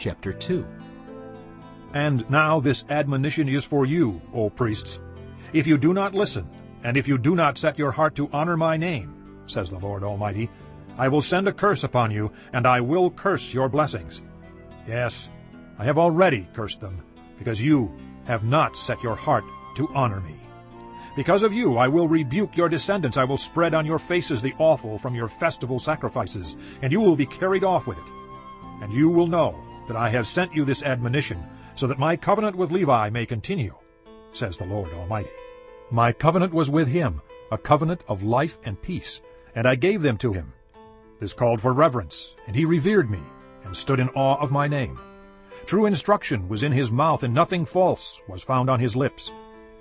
chapter 2. And now this admonition is for you, O priests. If you do not listen, and if you do not set your heart to honor my name, says the Lord Almighty, I will send a curse upon you, and I will curse your blessings. Yes, I have already cursed them, because you have not set your heart to honor me. Because of you I will rebuke your descendants, I will spread on your faces the offal from your festival sacrifices, and you will be carried off with it. And you will know that I have sent you this admonition, so that my covenant with Levi may continue, says the Lord Almighty. My covenant was with him, a covenant of life and peace, and I gave them to him. This called for reverence, and he revered me, and stood in awe of my name. True instruction was in his mouth, and nothing false was found on his lips.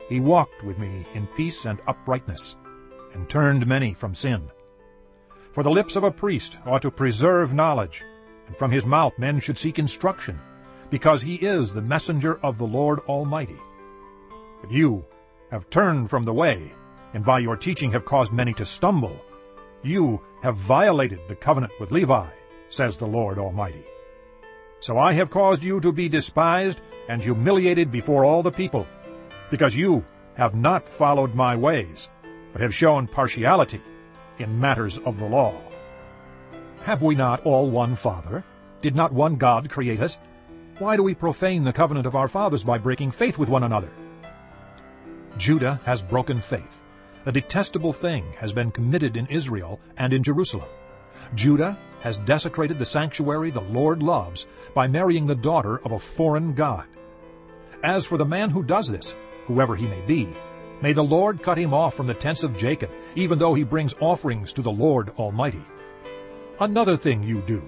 He walked with me in peace and uprightness, and turned many from sin. For the lips of a priest ought to preserve knowledge, from his mouth men should seek instruction because he is the messenger of the Lord Almighty. But you have turned from the way, and by your teaching have caused many to stumble. You have violated the covenant with Levi, says the Lord Almighty. So I have caused you to be despised and humiliated before all the people, because you have not followed my ways, but have shown partiality in matters of the law. Have we not all one Father? Did not one God create us? Why do we profane the covenant of our fathers by breaking faith with one another? Judah has broken faith. A detestable thing has been committed in Israel and in Jerusalem. Judah has desecrated the sanctuary the Lord loves by marrying the daughter of a foreign god. As for the man who does this, whoever he may be, may the Lord cut him off from the tents of Jacob, even though he brings offerings to the Lord Almighty. Another thing you do,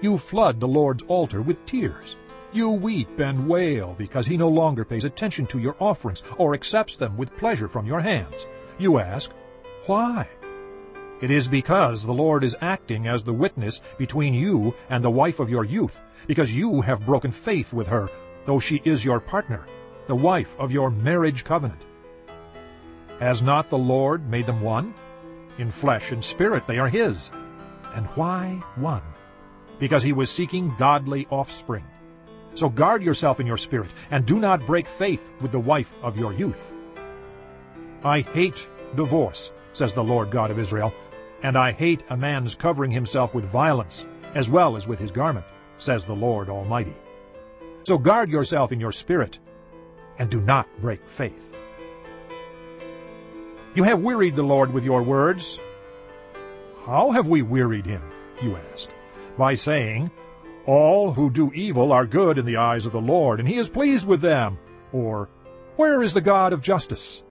you flood the Lord's altar with tears. You weep and wail because he no longer pays attention to your offerings or accepts them with pleasure from your hands. You ask, Why? It is because the Lord is acting as the witness between you and the wife of your youth, because you have broken faith with her, though she is your partner, the wife of your marriage covenant. Has not the Lord made them one? In flesh and spirit they are his. And why one? Because he was seeking godly offspring. So guard yourself in your spirit, and do not break faith with the wife of your youth. I hate divorce, says the Lord God of Israel, and I hate a man's covering himself with violence, as well as with his garment, says the Lord Almighty. So guard yourself in your spirit, and do not break faith. You have wearied the Lord with your words. How have we wearied him, you ask? By saying, all who do evil are good in the eyes of the Lord, and he is pleased with them. Or, Where is the God of justice?